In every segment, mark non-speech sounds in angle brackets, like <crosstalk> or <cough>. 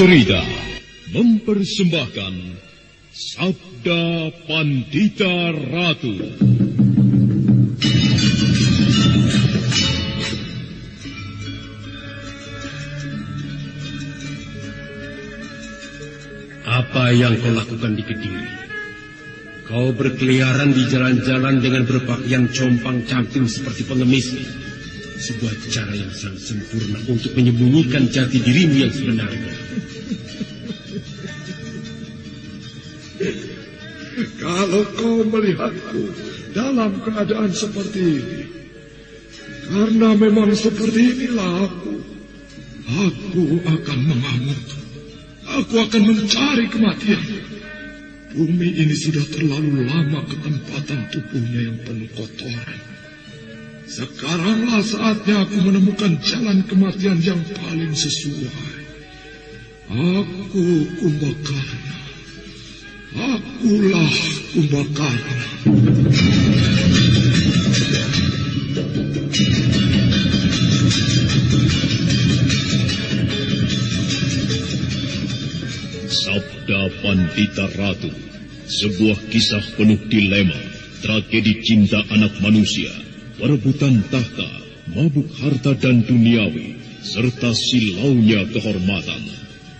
Cerita mempersembahkan Sabda Pandita Ratu. Apa yang kau lakukan di Kediri? Kau berkeliaran di jalan-jalan dengan berpakaian compang camping seperti pengemis. Sebuah cara yang sangat sempurna untuk menyembunyikan jati dirimu yang sebenarnya. Kalau kau melihatku dalam keadaan seperti ini, karena memang seperti inilah aku, aku akan mengamuk. Aku akan mencari kematian. Bumi ini sudah terlalu lama ketempatan tubuhnya yang penuh kotoran. Sekaranglah saatnya aku menemukan jalan kematian yang paling sesuai. Aku Kumbakarna. Akulah Kumbakarna. Sabda Pandita Ratu, sebuah kisah penuh dilema, tragedi cinta anak manusia, perebutan tahta, mabuk harta dan duniawi, serta silaunya kehormatan,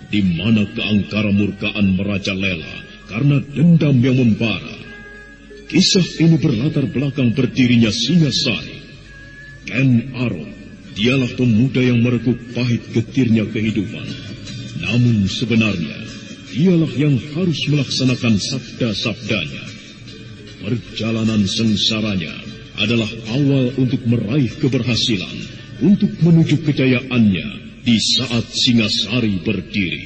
di mana keangkara murkaan merajalela karena dendam yang membara. Kisah ini berlatar belakang berdirinya Singasari. Ken Aron, dialah pemuda yang merekuk pahit getirnya kehidupan. Namun sebenarnya, dialah yang harus melaksanakan sabda-sabdanya. Perjalanan sengsaranya adalah awal untuk meraih keberhasilan, untuk menuju kejayaannya di saat Singasari berdiri.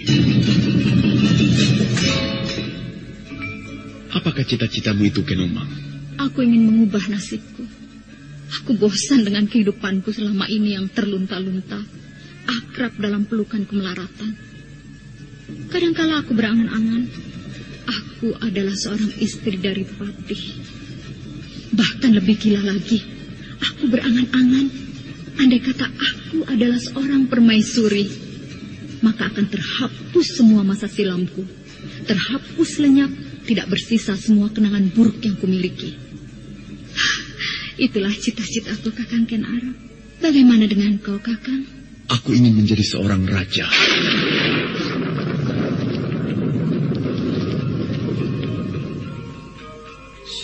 Apakah cita-citamu itu, Kenomang? Aku ingin mengubah nasibku. Aku bosan dengan kehidupanku selama ini yang terlunta-lunta, akrab dalam pelukan kemelaratan. Kadangkala aku berangan-angan, aku adalah seorang istri dari Patih. Bahkan lebih gila lagi, aku berangan-angan, andai kata aku adalah seorang permaisuri, maka akan terhapus semua masa silamku, terhapus lenyap, tidak bersisa semua kenangan buruk yang kumiliki. Itulah cita-citaku Kakang Ken Arok. Bagaimana dengan kau, Kakang? Aku ingin menjadi seorang raja.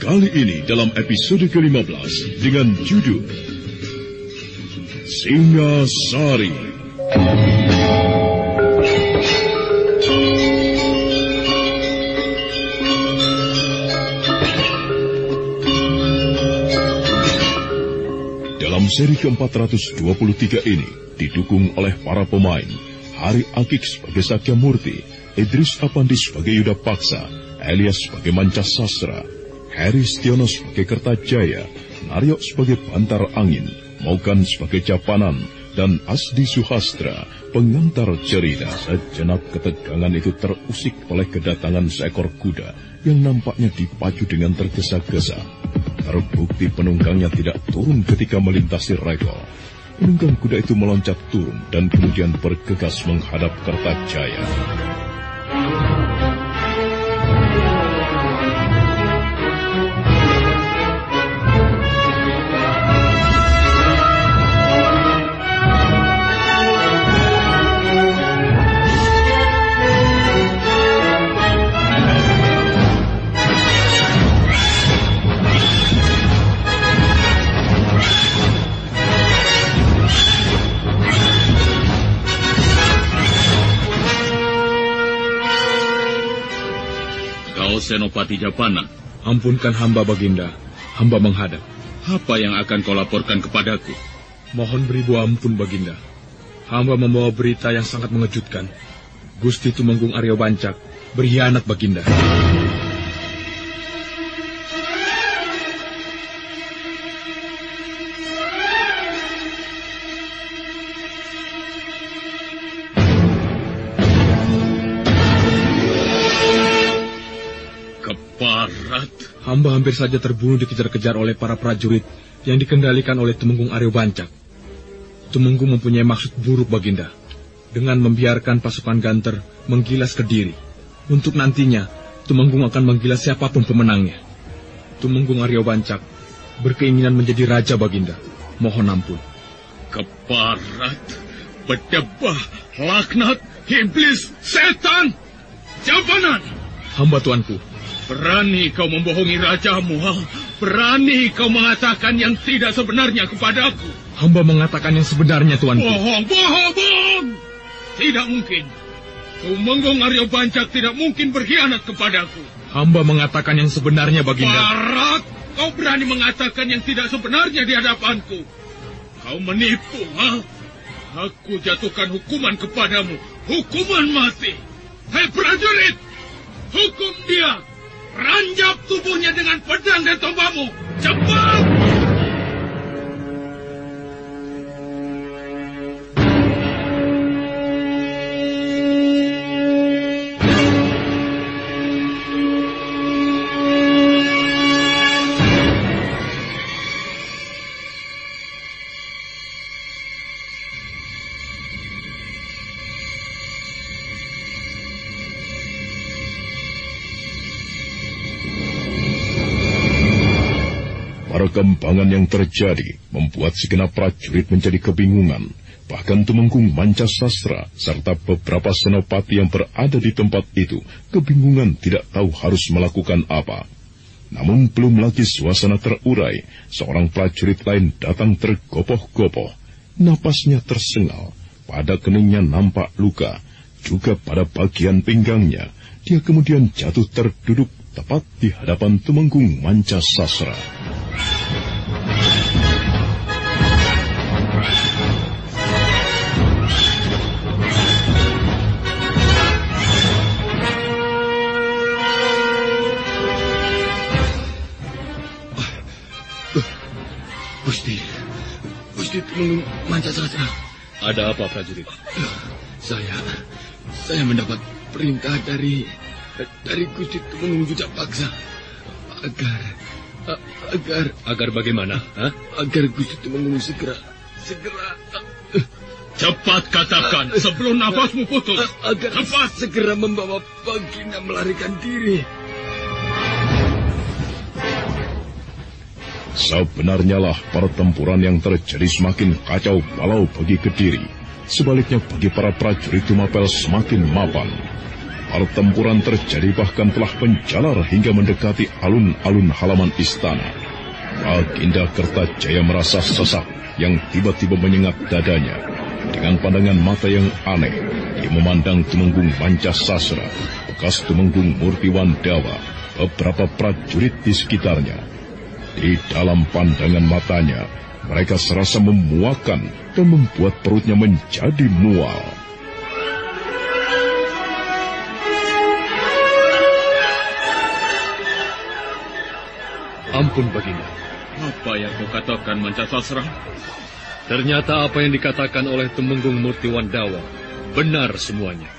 Kali ini dalam episode ke-15 dengan judul Singa Sari. Dalam seri ke-423 ini didukung oleh para pemain Hari Akik sebagai Sakya Murti, Idris Apandi sebagai Yuda Paksa, Elias sebagai Manca Sastra, Heri Stiono sebagai Kertajaya, Naryo sebagai Bantar Angin, Mogan sebagai Japanan, dan Asdi Suhastra, pengantar cerita. Sejenak ketegangan itu terusik oleh kedatangan seekor kuda yang nampaknya dipacu dengan tergesa-gesa. Terbukti penunggangnya tidak turun ketika melintasi regol. Penunggang kuda itu meloncat turun dan kemudian bergegas menghadap Kertajaya. Kau Senopati Japana, Ampunkan hamba Baginda, hamba menghadap. apa yang akan kau laporkan kepadaku? Mohon beribu ampun Baginda. Hamba membawa berita yang sangat mengejutkan. Gusti Tumenggung Aryo Bancak berkhianat Baginda. Hamba hampir saja terbunuh dikejar-kejar oleh para prajurit yang dikendalikan oleh Tumenggung Aryo Bancak. Tumenggung mempunyai maksud buruk Baginda dengan membiarkan pasukan Ganter menggilas ke diri. Untuk nantinya, Tumenggung akan menggilas siapa pun pemenangnya. Tumenggung Aryo Bancak berkeinginan menjadi raja Baginda. Mohon ampun. Keparat. Bedebah. Laknat. Iblis. Setan. Jabanan. Hamba tuanku, Berani kau membohongi rajamu, ha? Berani kau mengatakan yang tidak sebenarnya kepadaku. hamba mengatakan yang sebenarnya tuanku. Bohong, bohong, bohong. Tidak mungkin. Tumenggung Aryo Bancak tidak mungkin berkhianat kepadaku. Hamba mengatakan yang sebenarnya Baginda. Barat, kau berani mengatakan yang tidak sebenarnya di hadapanku. Kau menipu, ha? Aku jatuhkan hukuman kepadamu. Hukuman mati. Hei prajurit, hukum dia. Ranjap tubuhnya dengan pedang dan tombakmu. Cepat! Perkembangan yang terjadi membuat segenap prajurit menjadi kebingungan. Bahkan Tumenggung Mancasastra serta beberapa senopati yang berada di tempat itu kebingungan tidak tahu harus melakukan apa. Namun belum lagi suasana terurai, seorang prajurit lain datang tergopoh-gopoh. Napasnya tersengal, pada keningnya nampak luka, juga pada bagian pinggangnya. Dia kemudian jatuh terduduk tepat di hadapan Tumenggung Mancasasra. Gusti, Gusti Tumenggung Mancasasra, Ada apa, prajurit? saya, saya mendapat perintah dari dari Gusti Tumenggung Juja Paksa agar agar Agar bagaimana? Hah? agar Gusti Tumenggung segera segera Cepat katakan sebelum nafasmu putus. agar Cepat! segera membawa Baginda melarikan diri. Sebenarnya lah pertempuran yang terjadi semakin kacau balau bagi Kediri. Sebaliknya bagi para prajurit Tumapel semakin mapan. Pertempuran terjadi bahkan telah menjalar hingga mendekati alun-alun halaman istana. Baginda Kertajaya merasa sesak yang tiba-tiba menyengat dadanya. Dengan pandangan mata yang aneh, ia memandang Tumenggung Mancasasra, bekas Tumenggung Murtiwandawa, beberapa prajurit di sekitarnya. Di dalam pandangan matanya, mereka serasa memuakan dan membuat perutnya menjadi mual. Ampun, Baginda. Apa yang kau katakan, Mancasasra? Ternyata apa yang dikatakan oleh Tumenggung Murtiwandawa benar semuanya.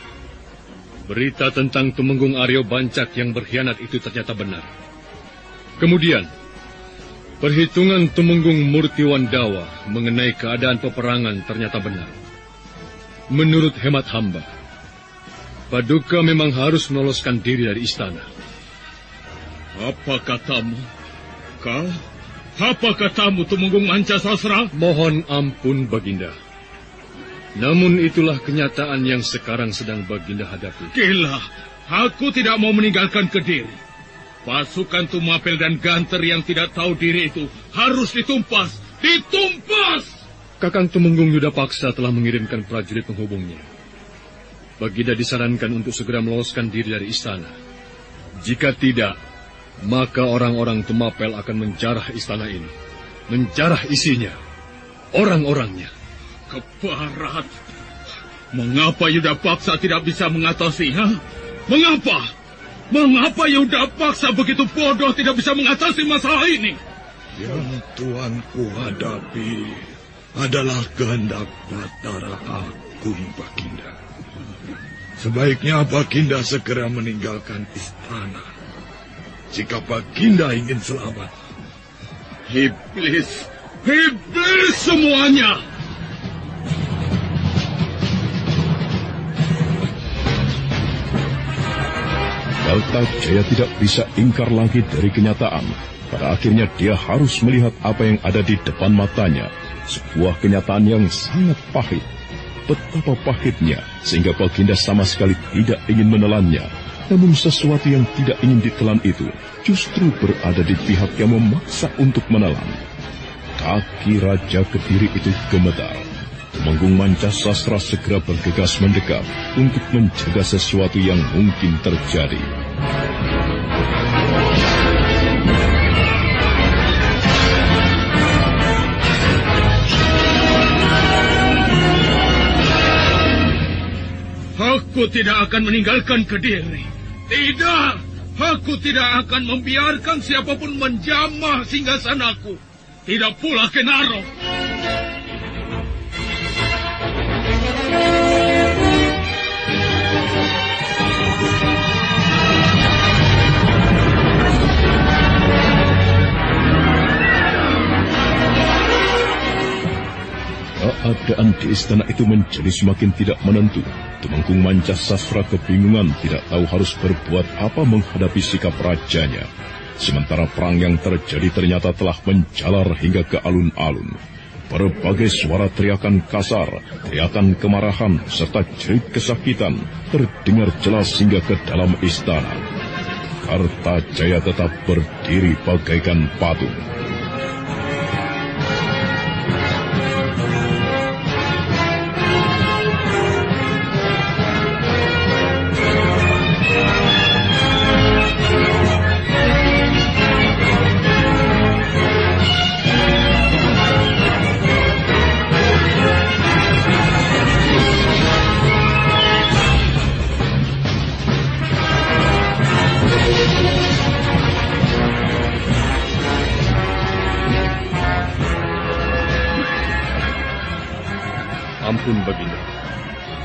Berita tentang Tumenggung Aryo Bancak yang berkhianat itu ternyata benar. Kemudian, perhitungan Tumenggung Murtiwandawa mengenai keadaan peperangan ternyata benar. Menurut hemat hamba, Paduka memang harus meloloskan diri dari istana. Apa katamu? Kau? Apa katamu, Tumenggung Mancasasra? Mohon ampun, Baginda. Namun itulah kenyataan yang sekarang sedang Baginda hadapi. Gila, aku tidak mau meninggalkan Kediri. Pasukan Tumapel dan Ganter yang tidak tahu diri itu harus ditumpas. Ditumpas! Kakang Tumenggung Yuda Paksa telah mengirimkan prajurit penghubungnya. Baginda disarankan untuk segera meloloskan diri dari istana. Jika tidak, maka orang-orang Tumapel akan menjarah istana ini. Menjarah isinya. Orang-orangnya. Keparat. Mengapa Yuda Paksa tidak bisa mengatasi, ha? Mengapa? Mengapa Yuda Paksa begitu bodoh tidak bisa mengatasi masalah ini? Yang tuanku hadapi adalah kehendak Batara Agung Baginda. Sebaiknya Baginda segera meninggalkan istana. Jika Baginda ingin selamat. Iblis, iblis semuanya! Delta Jaya tidak bisa ingkar lagi dari kenyataan. Pada akhirnya dia harus melihat apa yang ada di depan matanya. Sebuah kenyataan yang sangat pahit. Betapa pahitnya sehingga Baginda sama sekali tidak ingin menelannya. Namun sesuatu yang tidak ingin ditelan itu justru berada di pihak yang memaksa untuk menelan. Kaki Raja Kediri itu gemetar. Temenggung Manca Sastra segera bergegas mendekat untuk mencegah sesuatu yang mungkin terjadi. Aku tidak akan meninggalkan Kediri. Tidak! Aku tidak akan membiarkan siapa pun menjamah singgasanaku. Tidak pula Kenaro. Keadaan di istana itu menjadi semakin tidak menentu. Temenggung Manca Sastra kebingungan tidak tahu harus berbuat apa menghadapi sikap rajanya. Sementara perang yang terjadi ternyata telah menjalar hingga ke alun-alun. Berbagai suara teriakan kasar, teriakan kemarahan, serta jerit kesakitan terdengar jelas hingga ke dalam istana. Kartajaya tetap berdiri bagaikan patung.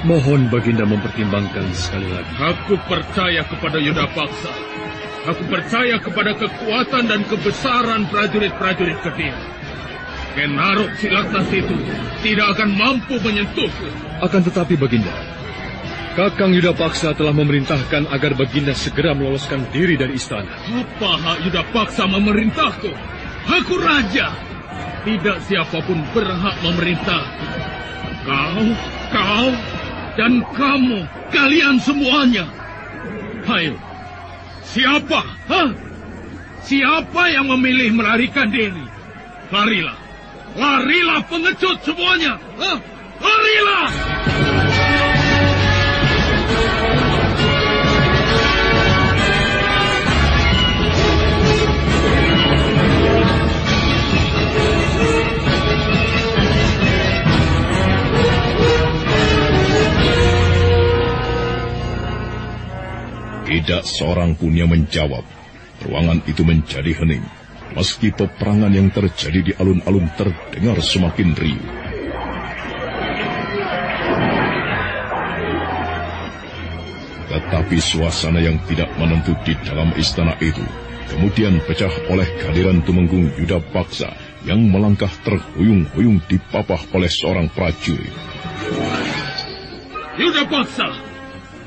Mohon Baginda mempertimbangkan sekali lagi. Aku percaya kepada Yuda Paksa. Aku percaya kepada kekuatan dan kebesaran prajurit-prajurit Kediri. Kenarok Silaktas itu tidak akan mampu menyentuhku. Akan tetapi, Baginda, Kakang Yuda Paksa telah memerintahkan agar Baginda segera meloloskan diri dari istana. Apa hak Yuda Paksa memerintahku? Aku raja. Tidak siapa pun berhak memerintah. Kau, kau, dan kamu, kalian semuanya. Ayo, siapa? Hah? Siapa yang memilih melarikan diri? Larilah, larilah pengecut semuanya. Hah? Larilah! Seorang pun yang menjawab. Ruangan itu menjadi hening. Meski peperangan yang terjadi di alun-alun terdengar semakin riuh. Tetapi suasana yang tidak menentu di dalam istana itu kemudian pecah oleh kehadiran Tumenggung Yuda Paksa yang melangkah terhuyung-huyung dipapah oleh seorang prajurit. Yuda Paksa,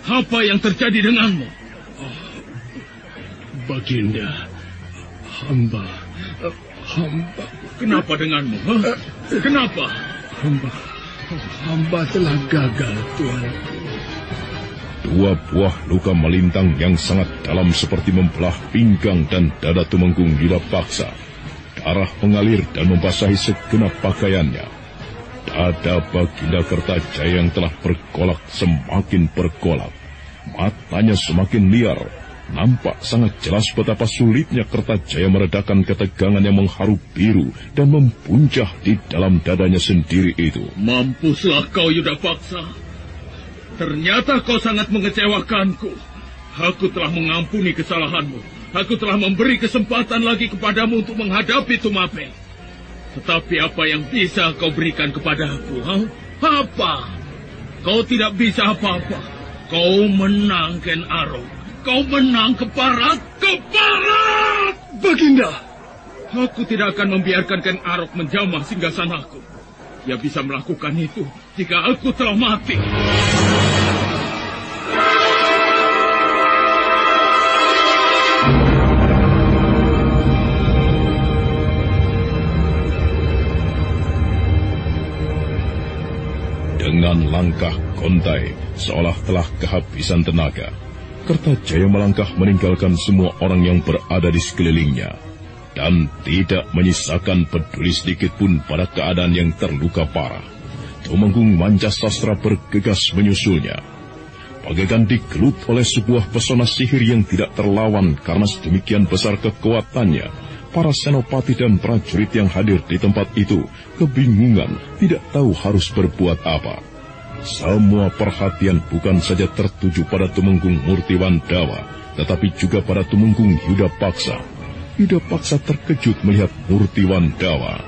apa yang terjadi denganmu? Baginda, hamba, hamba, Kenapa denganmu? Hah? Kenapa? hamba, hamba telah gagal, Tuan. Dua buah luka melintang yang sangat dalam seperti membelah pinggang dan dada Tumenggung Yuda Paksa. Darah mengalir dan membasahi segenap pakaiannya. Dada Baginda Kertajaya yang telah bergolak semakin bergolak. Matanya semakin liar. Nampak sangat jelas betapa sulitnya Kertajaya meredakan ketegangan yang mengharu biru dan mempuncah di dalam dadanya sendiri itu. Mampuslah kau Yuda Paksa. Ternyata kau sangat mengecewakanku. Aku telah mengampuni kesalahanmu. Aku telah memberi kesempatan lagi kepadamu untuk menghadapi Tumape. Tetapi apa yang bisa kau berikan kepadaku? Ha? Apa? Kau tidak bisa apa-apa. Kau menang, Ken Arok. Kau menang keparat, keparat! Baginda! Aku tidak akan membiarkan Ken Arok menjamah singgasanaku. Dia bisa melakukan itu jika aku telah mati. Dengan langkah kontai, seolah telah kehabisan tenaga, Kertajaya melangkah meninggalkan semua orang yang berada di sekelilingnya, dan tidak menyisakan peduli sedikit pun pada keadaan yang terluka parah. Tumenggung Sastra bergegas menyusulnya. Bagaikan digelut oleh sebuah pesona sihir yang tidak terlawan karena sedemikian besar kekuatannya, para senopati dan prajurit yang hadir di tempat itu kebingungan, tidak tahu harus berbuat apa. Semua perhatian bukan saja tertuju pada Tumenggung Murtiwan Dawa, tetapi juga pada Tumenggung Yuda Paksa. Yuda Paksa terkejut melihat Murtiwan Dawa.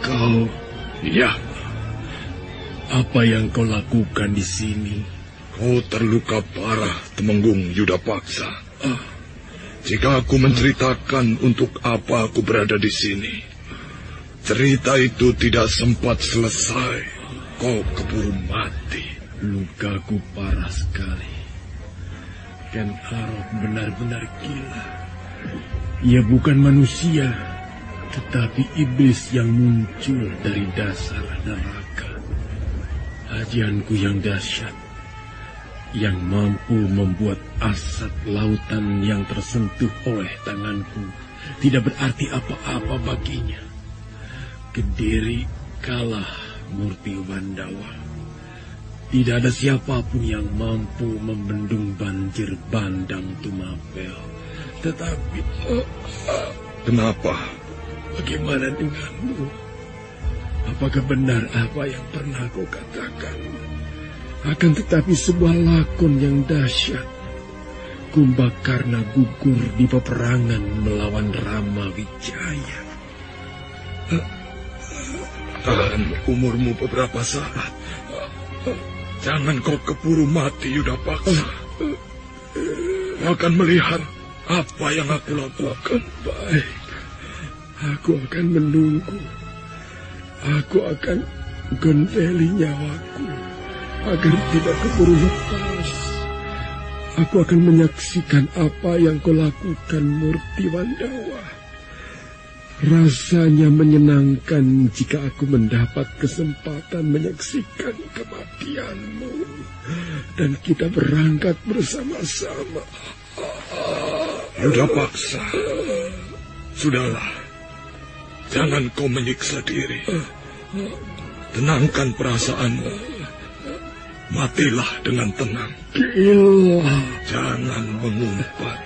Kau, ya, apa yang kau lakukan di sini? Kau terluka parah, Temenggung Yuda Paksa. Ah, jika aku menceritakan untuk apa aku berada di sini, cerita itu tidak sempat selesai kau keburu mati. Lukaku parah sekali. Ken Arok benar-benar gila. Ia bukan manusia, tetapi iblis yang muncul dari dasar neraka. Ajianku yang dahsyat, yang mampu membuat asap lautan yang tersentuh oleh tanganku tidak berarti apa-apa baginya. Kediri kalah Murti Wandawa. Tidak ada siapa pun yang mampu membendung banjir bandang Tumapel. Tetapi... Uh, uh, kenapa? Bagaimana denganmu? Apakah benar apa yang pernah kau katakan? Akan tetapi sebuah lakon yang dahsyat. Kumbakarna gugur di peperangan melawan Rama Wijaya. Uh, Tahan umurmu beberapa saat. Jangan kau keburu mati, Yuda Paksa. Akan melihat apa yang aku lakukan. Baik, aku akan menunggu. Aku akan genteli nyawaku agar tidak keburu lepas. Aku akan menyaksikan apa yang kau lakukan, Murti Wandawa. Rasanya menyenangkan jika aku mendapat kesempatan menyaksikan kematianmu. Dan kita berangkat bersama-sama. Sudah paksa. Sudahlah. Jangan kau menyiksa diri. Tenangkan perasaanmu. Matilah dengan tenang. Gila. Jangan mengumpat.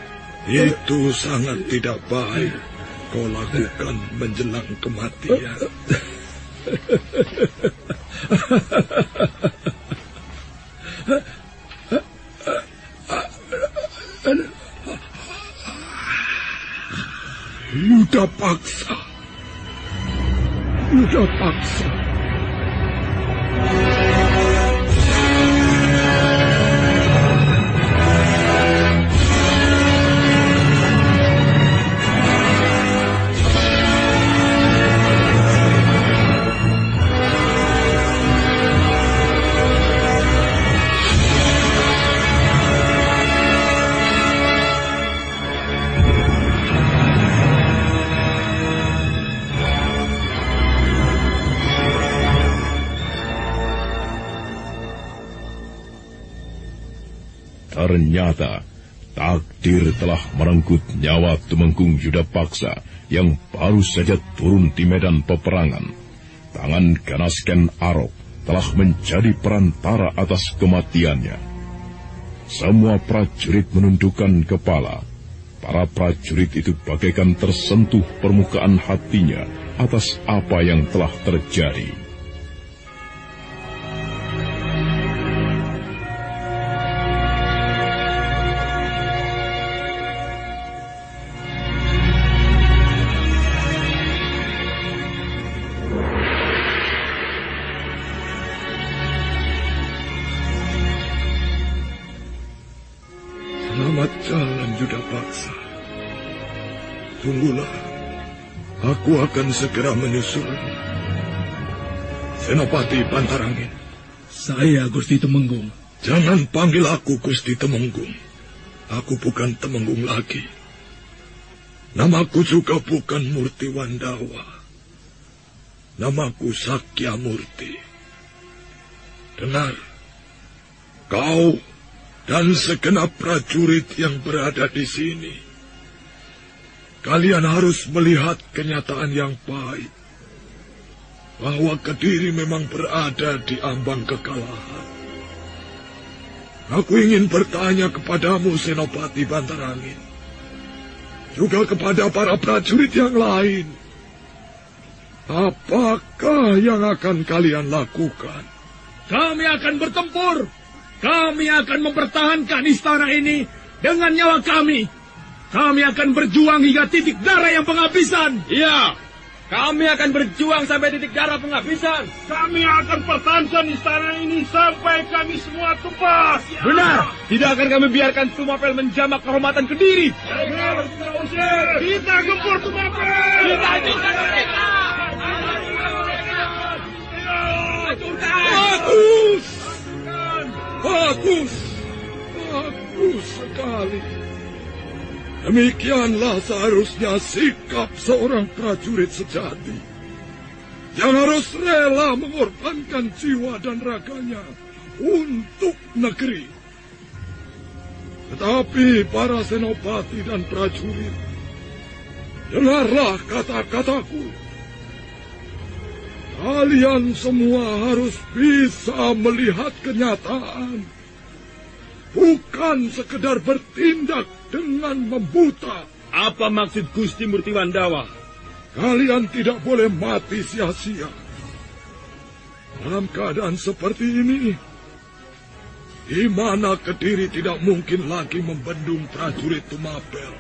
Itu sangat tidak baik kau lakukan menjelang kematian? Yuda paksa. Yuda paksa. Ternyata takdir telah merenggut nyawa Tumenggung Yuda Paksa yang baru saja turun di medan peperangan. Tangan ganas Ken Arok telah menjadi perantara atas kematiannya. Semua prajurit menundukkan kepala. Para prajurit itu bagaikan tersentuh permukaan hatinya atas apa yang telah terjadi. Aku akan segera menyusul. Senopati Pantarangin. Saya Gusti Temenggung. Jangan panggil aku Gusti Temenggung. Aku bukan Temenggung lagi. Namaku juga bukan Murti Wandawa. Namaku Sakya Murti. Dengar, kau dan segenap prajurit yang berada di sini. Kalian harus melihat kenyataan yang pahit. Bahwa Kediri memang berada di ambang kekalahan. Aku ingin bertanya kepadamu, Senopati Bantarangin. Juga kepada para prajurit yang lain. Apakah yang akan kalian lakukan? Kami akan bertempur. Kami akan mempertahankan istana ini dengan nyawa kami. Kami akan berjuang hingga titik darah yang penghabisan. Iya, kami akan berjuang sampai titik darah penghabisan. Kami akan pertahankan istana ini sampai kami semua tumbas. Ya. Benar, tidak akan kami biarkan Tumapel menjamak kehormatan Kediri. Kita gempur Tumapel. Kita hancurkan mereka. Bagus, bagus, bagus sekali. Demikianlah seharusnya sikap seorang prajurit sejati. Yang harus rela mengorbankan jiwa dan raganya untuk negeri. Tetapi para senopati dan prajurit, dengarlah kata-kataku. Kalian semua harus bisa melihat kenyataan bukan sekedar bertindak dengan membuta. Apa maksud Gusti Murti Wandawa? Kalian tidak boleh mati sia-sia. Dalam keadaan seperti ini, di mana Kediri tidak mungkin lagi membendung prajurit Tumapel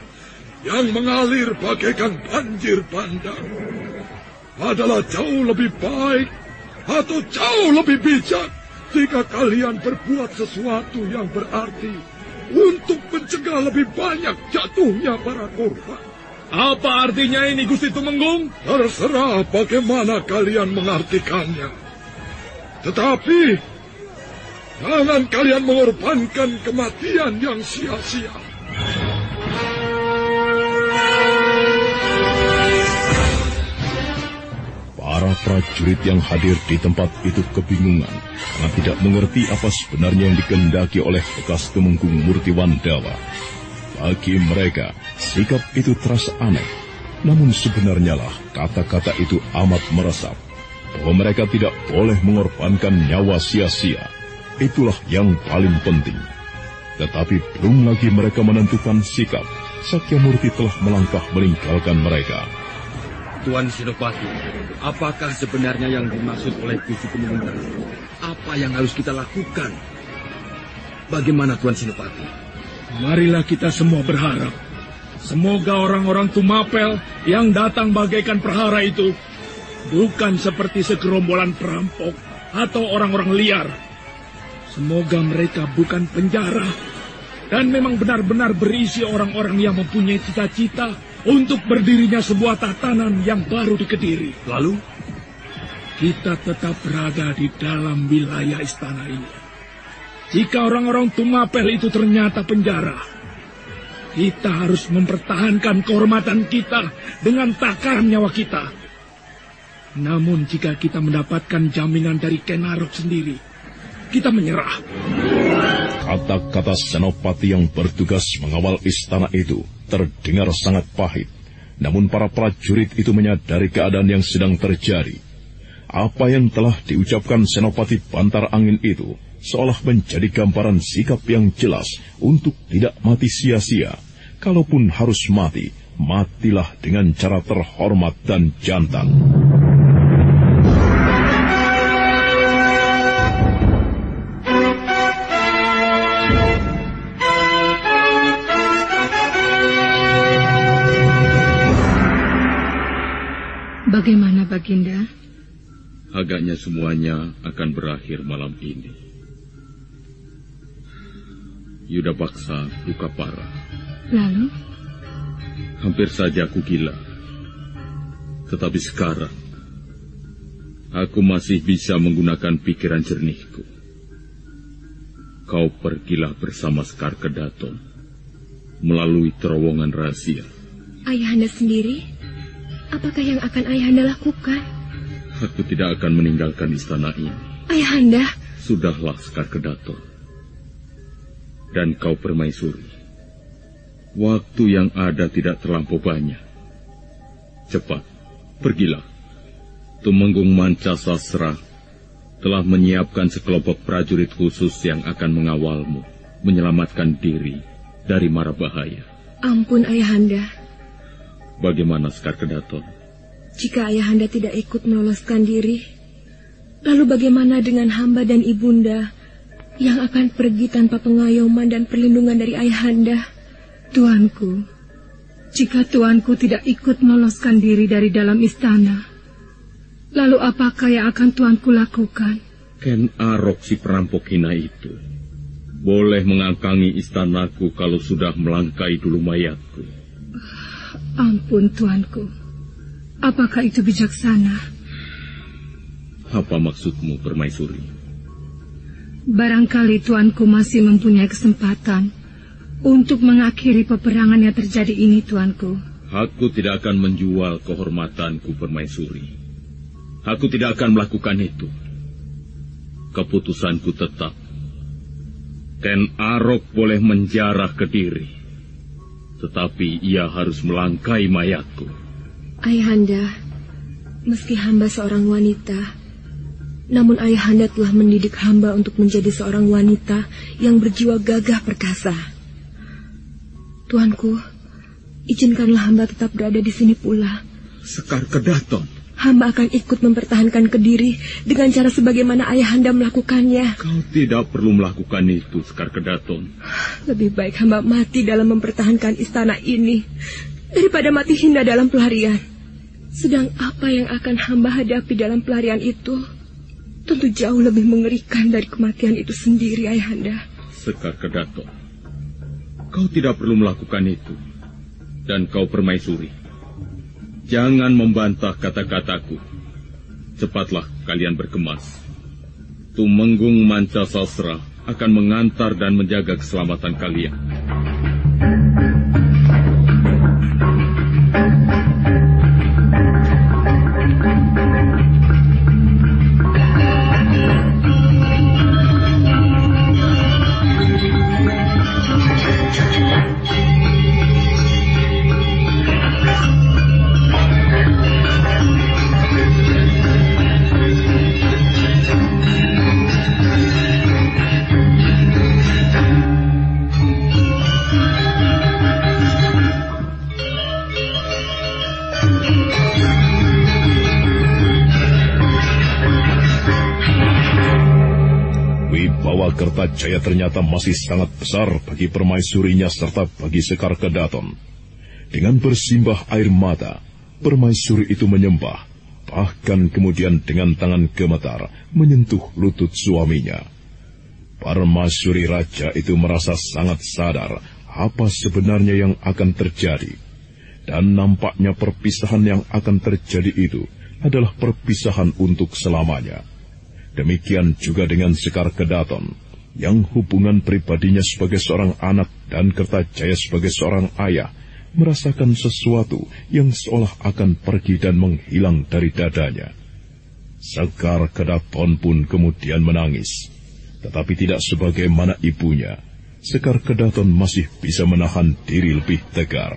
yang mengalir bagaikan banjir bandang, adalah jauh lebih baik atau jauh lebih bijak jika kalian berbuat sesuatu yang berarti untuk mencegah lebih banyak jatuhnya para korban. Apa artinya ini Gusti Tumenggung? Terserah bagaimana kalian mengartikannya. Tetapi, jangan kalian mengorbankan kematian yang sia-sia. Para prajurit yang hadir di tempat itu kebingungan karena tidak mengerti apa sebenarnya yang dikendaki oleh bekas Tumenggung Murti Wandawa. Bagi mereka, sikap itu terasa aneh. Namun sebenarnya lah kata-kata itu amat meresap. Bahwa mereka tidak boleh mengorbankan nyawa sia-sia. Itulah yang paling penting. Tetapi belum lagi mereka menentukan sikap, Sakyamurti telah melangkah meninggalkan mereka. Tuan Senopati, apakah sebenarnya yang dimaksud oleh Gusti tadi? Apa yang harus kita lakukan? Bagaimana Tuan Senopati? Marilah kita semua berharap. Semoga orang-orang Tumapel yang datang bagaikan perhara itu bukan seperti segerombolan perampok atau orang-orang liar. Semoga mereka bukan penjara dan memang benar-benar berisi orang-orang yang mempunyai cita-cita untuk berdirinya sebuah tatanan yang baru di Kediri. Lalu? Kita tetap berada di dalam wilayah istana ini. Jika orang-orang Tumapel itu ternyata penjara, kita harus mempertahankan kehormatan kita dengan takaran nyawa kita. Namun jika kita mendapatkan jaminan dari Kenarok sendiri, kita menyerah. Kata-kata Senopati yang bertugas mengawal istana itu terdengar sangat pahit. Namun para prajurit itu menyadari keadaan yang sedang terjadi. Apa yang telah diucapkan Senopati Bantar Angin itu seolah menjadi gambaran sikap yang jelas untuk tidak mati sia-sia. Kalaupun harus mati, matilah dengan cara terhormat dan jantan. Bagaimana Baginda? Agaknya semuanya akan berakhir malam ini. Yuda Baksa luka parah. Lalu? Hampir saja aku gila. Tetapi sekarang, aku masih bisa menggunakan pikiran jernihku. Kau pergilah bersama Sekar Kedaton melalui terowongan rahasia. Ayahanda sendiri? Apakah yang akan Ayahanda lakukan? Aku tidak akan meninggalkan istana ini. Ayahanda? Sudahlah Sekar Kedaton. Dan kau permaisuri. Waktu yang ada tidak terlampau banyak. Cepat, pergilah. Tumenggung Manca Sasra telah menyiapkan sekelompok prajurit khusus yang akan mengawalmu, menyelamatkan diri dari mara bahaya. Ampun Ayahanda. Bagaimana Sekar Kedaton? Jika Ayahanda tidak ikut meloloskan diri, lalu bagaimana dengan hamba dan ibunda yang akan pergi tanpa pengayoman dan perlindungan dari Ayahanda? Tuanku, jika tuanku tidak ikut meloloskan diri dari dalam istana, Lalu apakah yang akan tuanku lakukan? Ken Arok si perampok hina itu boleh mengangkangi istanaku kalau sudah melangkai dulu mayatku. Ampun tuanku, apakah itu bijaksana? Apa maksudmu, Permaisuri? Barangkali tuanku masih mempunyai kesempatan untuk mengakhiri peperangan yang terjadi ini, tuanku. Aku tidak akan menjual kehormatanku, Permaisuri. Aku tidak akan melakukan itu. Keputusanku tetap. Ken Arok boleh menjarah ke diri. Tetapi ia harus melangkai mayatku. Ayahanda, meski hamba seorang wanita, namun ayahanda telah mendidik hamba untuk menjadi seorang wanita yang berjiwa gagah perkasa. Tuanku, izinkanlah hamba tetap berada di sini pula. Sekar Kedaton. Hamba akan ikut mempertahankan kediri dengan cara sebagaimana ayahanda melakukannya. Kau tidak perlu melakukan itu, Sekar Kedaton. Lebih baik hamba mati dalam mempertahankan istana ini daripada mati hina dalam pelarian. Sedang apa yang akan hamba hadapi dalam pelarian itu tentu jauh lebih mengerikan dari kematian itu sendiri, ayahanda. Sekar Kedaton, kau tidak perlu melakukan itu. Dan kau permaisuri. Jangan membantah kata-kataku. Cepatlah kalian berkemas. Tumenggung Manca Sasra akan mengantar dan menjaga keselamatan kalian. Jaya ternyata masih sangat besar bagi permaisurinya serta bagi Sekar Kedaton. Dengan bersimbah air mata, permaisuri itu menyembah, bahkan kemudian dengan tangan gemetar menyentuh lutut suaminya. Permaisuri Raja itu merasa sangat sadar apa sebenarnya yang akan terjadi. Dan nampaknya perpisahan yang akan terjadi itu adalah perpisahan untuk selamanya. Demikian juga dengan Sekar Kedaton yang hubungan pribadinya sebagai seorang anak dan Kertajaya sebagai seorang ayah merasakan sesuatu yang seolah akan pergi dan menghilang dari dadanya. Sekar Kedaton pun kemudian menangis, tetapi tidak sebagaimana ibunya. Sekar Kedaton masih bisa menahan diri lebih tegar.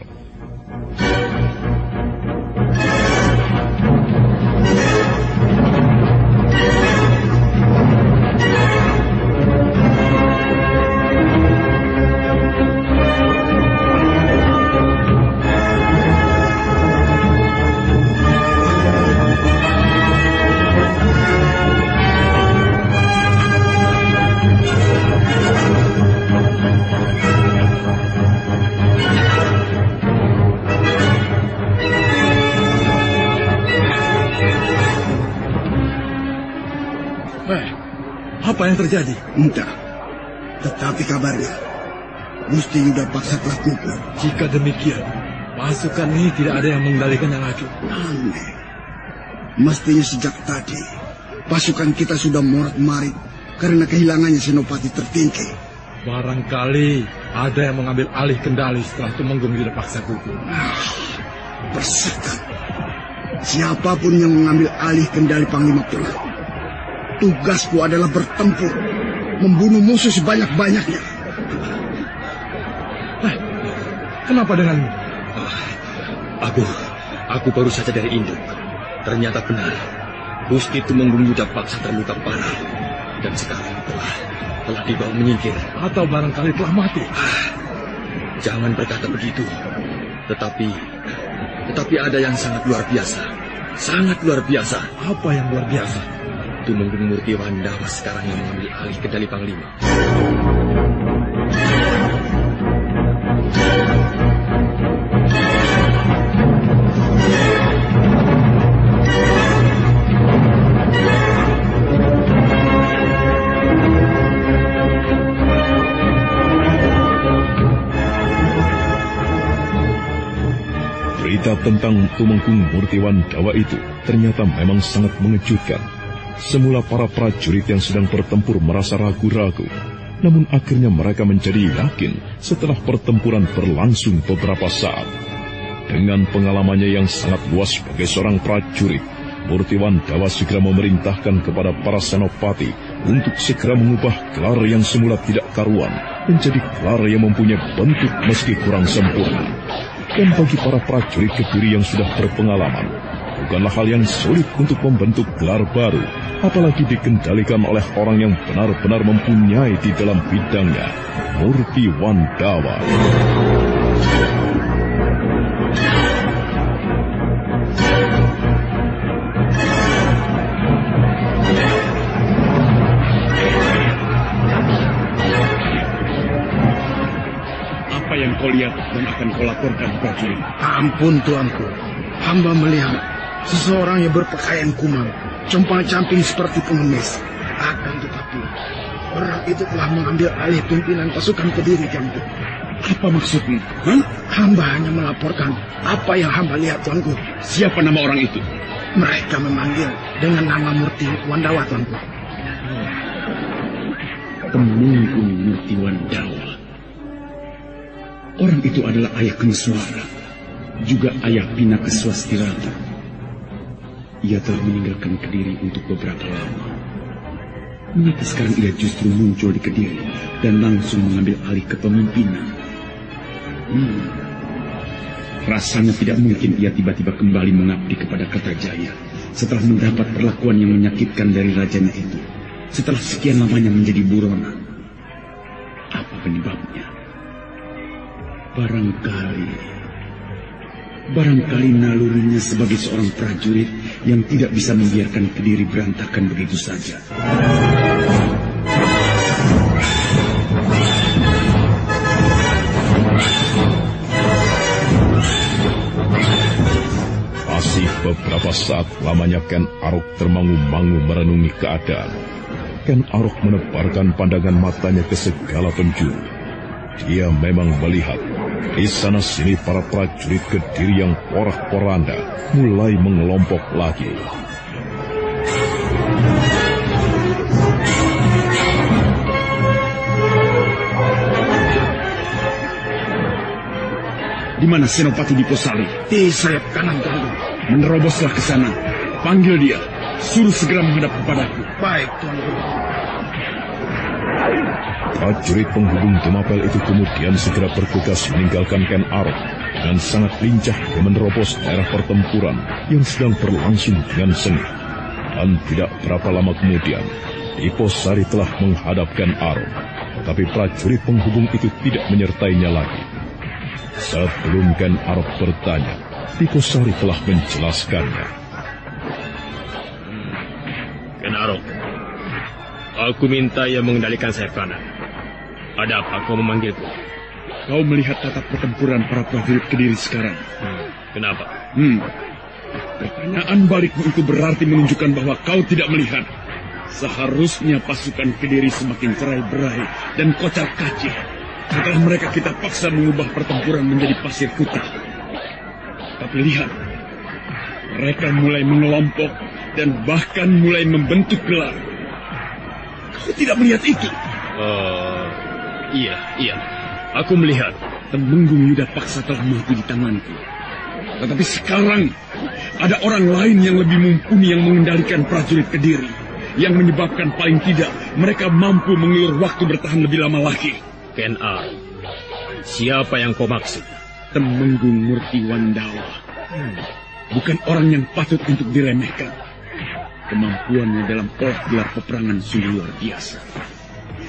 Terjadi? Entah. Tetapi kabarnya, Gusti Yuda Paksa telah gugur. Jika demikian, Pasukan ini tidak ada yang mengendalikannya lagi. Aneh. Mestinya sejak tadi, pasukan kita sudah morat-marit karena kehilangannya Senopati tertinggi. Barangkali ada yang mengambil alih kendali setelah Tumenggung tidak paksa kuku. Ah. Siapa pun yang mengambil alih kendali Panglima Perang, tugasku adalah bertempur, membunuh musuh sebanyak-banyaknya. Eh, kenapa denganmu? Ah, aku, aku baru saja dari induk. Ternyata benar, Gusti Tumenggung Yuda Paksa terluka parah dan sekarang telah telah dibawa menyingkir. Atau barangkali telah mati. Ah, jangan berkata begitu. Tetapi, tetapi ada yang sangat luar biasa. Sangat luar biasa. Apa yang luar biasa? Tumenggung Murti Wandawa sekarang yang mengambil alih kendali Panglima. Berita tentang Tumenggung Murtiwan Dawa itu ternyata memang sangat mengejutkan. Semula para prajurit yang sedang bertempur merasa ragu-ragu, namun akhirnya mereka menjadi yakin setelah pertempuran berlangsung beberapa saat. Dengan pengalamannya yang sangat luas sebagai seorang prajurit, Murtiwan Dawa segera memerintahkan kepada para senopati untuk segera mengubah gelar yang semula tidak karuan menjadi gelar yang mempunyai bentuk meski kurang sempurna. Dan bagi para prajurit Kediri yang sudah berpengalaman, bukanlah hal yang sulit untuk membentuk gelar baru, apalagi dikendalikan oleh orang yang benar-benar mempunyai di dalam bidangnya, Murti Wandawa. Apa yang kau lihat dan akan kau laporkan prajurit? Ampun tuanku, hamba melihat seseorang yang berpakaian kumam, compang-camping seperti pengemis. Akan tetapi, orang itu telah mengambil alih pimpinan pasukan Kediri Jambu. Apa maksudmu? Hah? Hamba hanya melaporkan apa yang hamba lihat tuanku. Siapa nama orang itu? Mereka memanggil dengan nama Murti Wandawa tuanku. Temunggung Murti Wandawa. Orang itu adalah ayah Keneswara, juga ayah Pina Keswastirata. Ia telah meninggalkan Kediri untuk beberapa lama. Mengapa sekarang ia justru muncul di Kediri dan langsung mengambil alih kepemimpinan? Hmm. Rasanya tidak mungkin ia tiba-tiba kembali mengabdi kepada Kertajaya setelah mendapat perlakuan yang menyakitkan dari rajanya itu. Setelah sekian lamanya menjadi buronan. Apa penyebabnya? Barangkali Barangkali nalurinya sebagai seorang prajurit yang tidak bisa membiarkan kediri berantakan begitu saja. Masih beberapa saat lamanya Ken Arok termangu-mangu merenungi keadaan. Ken Arok menebarkan pandangan matanya ke segala penjuru. Dia memang melihat di sana sini para prajurit kediri yang porak-poranda mulai mengelompok lagi. Di mana Senopati Diposari? Di sayap kanan tuanku. Meneroboslah ke sana. Panggil dia. Suruh segera menghadap kepadaku. Baik tuanku. Prajurit penghubung Demapel itu kemudian segera bergegas meninggalkan Ken Arok dan sangat lincah menerobos daerah pertempuran yang sedang berlangsung dengan sengit. Dan tidak berapa lama kemudian, Diposari telah menghadapkan Arok, tetapi prajurit penghubung itu tidak menyertainya lagi. Sebelum Ken Arok bertanya, Diposari telah menjelaskannya. Aku minta ia mengendalikan sayap kanan. Ada apa kau memanggilku? Kau melihat tatap pertempuran para prajurit Kediri sekarang. Hmm, kenapa? Hmm. Pertanyaan balikmu itu berarti menunjukkan bahwa kau tidak melihat. Seharusnya pasukan Kediri semakin cerai-berai dan kocar kacir. Setelah mereka kita paksa mengubah pertempuran menjadi pasir putih. Tapi lihat, mereka mulai mengelompok dan bahkan mulai membentuk gelar. Kau tidak melihat itu? Uh, iya, iya. Aku melihat. Temenggung Yuda Paksa telah mati di tanganku. Tetapi sekarang ada orang lain yang lebih mumpuni yang mengendalikan prajurit Kediri. Yang menyebabkan paling tidak mereka mampu mengulur waktu bertahan lebih lama lagi. Ken A. Siapa yang kau maksud? Temenggung Murti Wandawa. Hmm. Bukan orang yang patut untuk diremehkan. Kemampuannya dalam olah gelar peperangan sungguh luar biasa.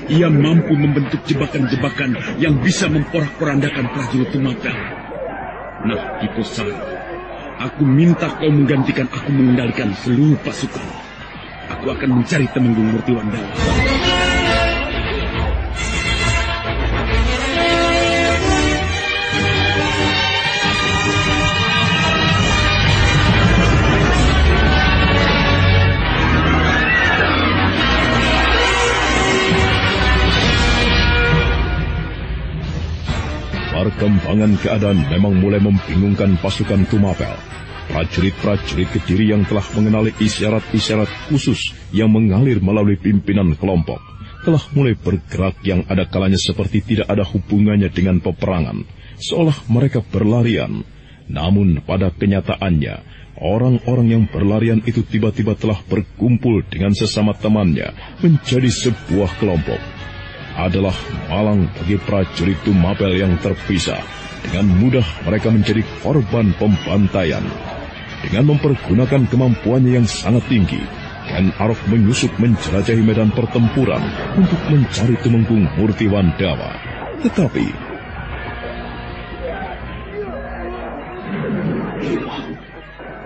Ia mampu membentuk jebakan-jebakan yang bisa memporak-porandakan prajurit Tumapel. Nah, Kiposari, aku minta kau menggantikan aku mengendalikan seluruh pasukan. Aku akan mencari Temenggung Murti Perkembangan keadaan memang mulai membingungkan pasukan Tumapel. Prajurit-prajurit Kediri yang telah mengenali isyarat-isyarat khusus yang mengalir melalui pimpinan kelompok telah mulai bergerak yang ada kalanya seperti tidak ada hubungannya dengan peperangan, seolah mereka berlarian. Namun pada kenyataannya, orang-orang yang berlarian itu tiba-tiba telah berkumpul dengan sesama temannya menjadi sebuah kelompok adalah malang bagi prajurit Tumapel yang terpisah. Dengan mudah mereka menjadi korban pembantaian. Dengan mempergunakan kemampuannya yang sangat tinggi, Ken Arok menyusup menjelajahi medan pertempuran untuk mencari Tumenggung Murti Wandawa. Tetapi...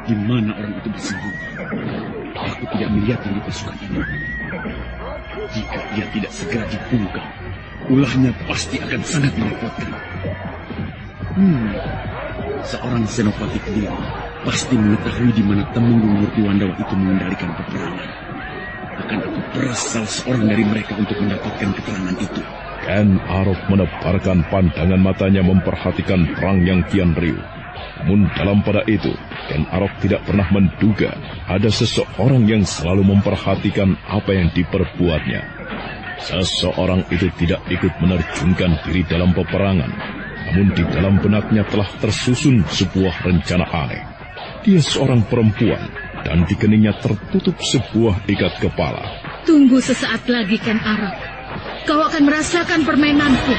Di mana orang itu bersembunyi? Aku tidak melihat di pasukan ini. Jika ia tidak segera dibungkam, ulahnya pasti akan sangat merepotkan. Hmm, seorang senopati kediri pasti mengetahui di mana Temenggung Murti Wandawa itu mengendalikan peperangan. Akan aku peras salah seorang dari mereka untuk mendapatkan keterangan itu. Ken Arok menebarkan pandangan matanya memperhatikan perang yang kian riuh. Namun dalam pada itu, Ken Arok tidak pernah menduga ada seseorang yang selalu memperhatikan apa yang diperbuatnya. Seseorang itu tidak ikut menerjunkan diri dalam peperangan, namun di dalam benaknya telah tersusun sebuah rencana aneh. Dia seorang perempuan, dan di keningnya tertutup sebuah ikat kepala. Tunggu sesaat lagi, Ken Arok. Kau akan merasakan permainanku.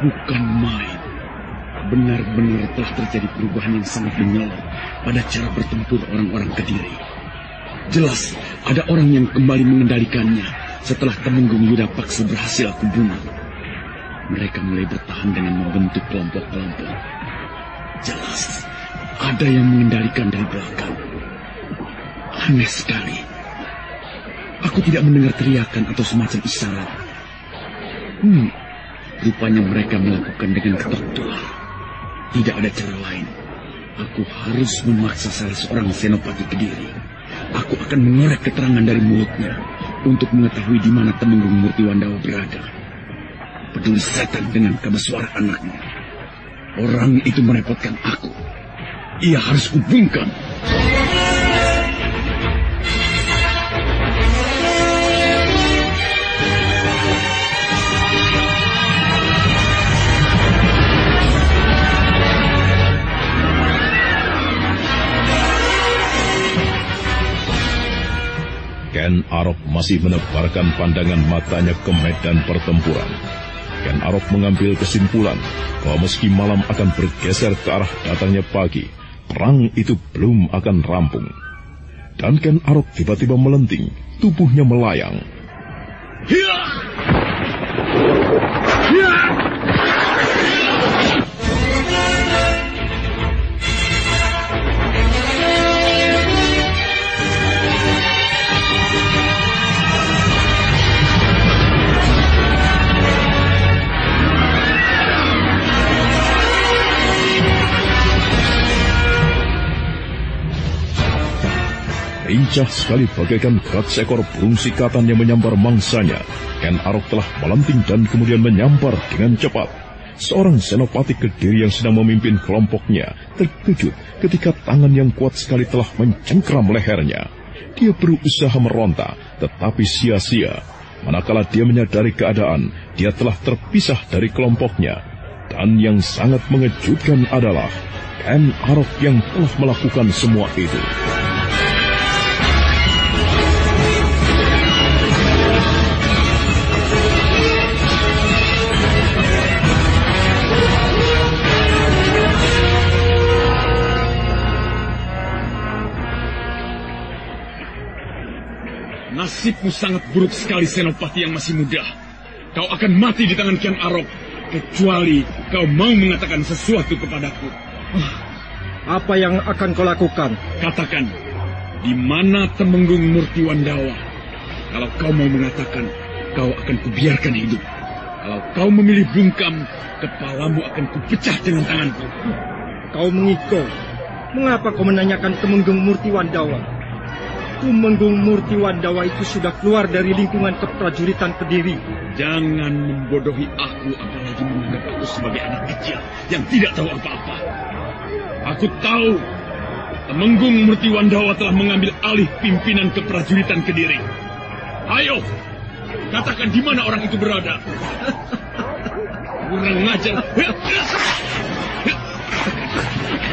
Bukan main. Benar-benar telah terjadi perubahan yang sangat menyala pada cara bertempur orang-orang Kediri. Jelas ada orang yang kembali mengendalikannya setelah Temenggung Yuda Paksa berhasil aku bunuh. Mereka mulai bertahan dengan membentuk kelompok-kelompok. Jelas ada yang mengendalikan dari belakang. Aneh sekali. Aku tidak mendengar teriakan atau semacam isyarat. Hmm, Rupanya mereka melakukan dengan ketok. Tidak ada cara lain. Aku harus memaksa salah seorang senopati kediri. Aku akan mengorek keterangan dari mulutnya untuk mengetahui di mana Temenggung Murti Wandawa berada. Peduli setan dengan suara anaknya. Orang itu merepotkan aku. Ia harus kubungkam. Ken Arok masih menebarkan pandangan matanya ke medan pertempuran. Ken Arok mengambil kesimpulan bahwa meski malam akan bergeser ke arah datangnya pagi, perang itu belum akan rampung. Dan Ken Arok tiba-tiba melenting, tubuhnya melayang. Lincah sekali bagaikan gerak seekor burung sikatan yang menyambar mangsanya. Ken Arok telah melenting dan kemudian menyampar dengan cepat. Seorang senopati kediri yang sedang memimpin kelompoknya terkejut ketika tangan yang kuat sekali telah mencengkram lehernya. Dia berusaha meronta, tetapi sia-sia. Manakala dia menyadari keadaan, dia telah terpisah dari kelompoknya. Dan yang sangat mengejutkan adalah Ken Arok yang telah melakukan semua itu. Nasibmu sangat buruk sekali Senopati yang masih muda. Kau akan mati di tangan Kian Arok, kecuali kau mau mengatakan sesuatu kepadaku. Ah, apa yang akan kau lakukan? Katakan, di mana Temenggung Murti Wandawa? Kalau kau mau mengatakan, kau akan kubiarkan hidup. Kalau kau memilih bungkam, kepalamu akan kupecah dengan tanganku. Kau mengiko. Mengapa kau menanyakan Temenggung Murti Wandawa? Tumenggung Murti Wandawa itu sudah keluar dari lingkungan keprajuritan Kediri. Jangan membodohi aku apalagi menganggap aku sebagai anak kecil yang tidak tahu apa-apa. Aku tahu Temenggung Murti Wandawa telah mengambil alih pimpinan keprajuritan Kediri. Ayo, katakan di mana orang itu berada. Kurang ngajar. <laughs>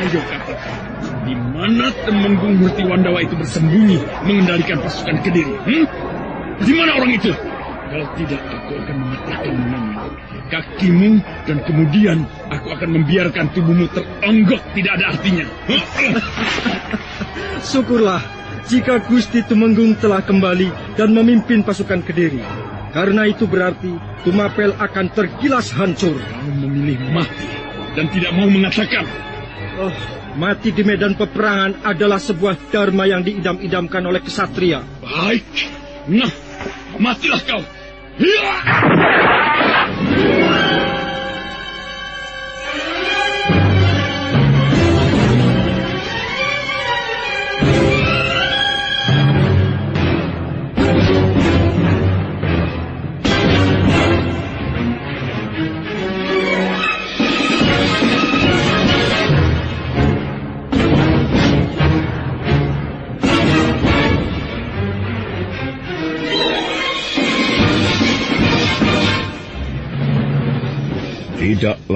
Ayo katakan. Mana Temenggung Murti Wandawa itu bersembunyi mengendalikan pasukan Kediri? Hmm? Di mana orang itu? Kalau tidak, aku akan mematahkan nama kakimu dan kemudian aku akan membiarkan tubuhmu teronggok tidak ada artinya. <laughs> Syukurlah jika Gusti Tumenggung telah kembali dan memimpin pasukan Kediri. Karena itu berarti Tumapel akan tergilas hancur. Kamu memilih mati dan tidak mau mengatakan. Oh, Mati di medan peperangan adalah sebuah dharma yang diidam-idamkan oleh kesatria. Baik. Nah, matilah kau. Hiya!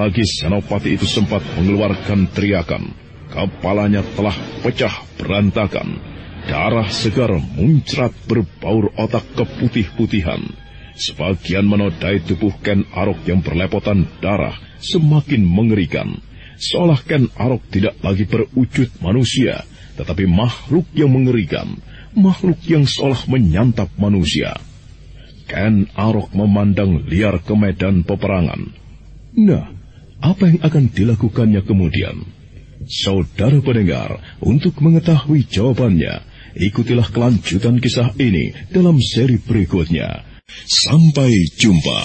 Tidak lagi Senopati itu sempat mengeluarkan teriakan. Kepalanya telah pecah berantakan. Darah segar muncrat berbaur otak keputih-putihan. Sebagian menodai tubuh Ken Arok yang berlepotan darah semakin mengerikan. Seolah Ken Arok tidak lagi berwujud manusia, tetapi makhluk yang mengerikan. Makhluk yang seolah menyantap manusia. Ken Arok memandang liar ke medan peperangan Nah, apa yang akan dilakukannya kemudian? Saudara pendengar, untuk mengetahui jawabannya, ikutilah kelanjutan kisah ini dalam seri berikutnya. Sampai jumpa.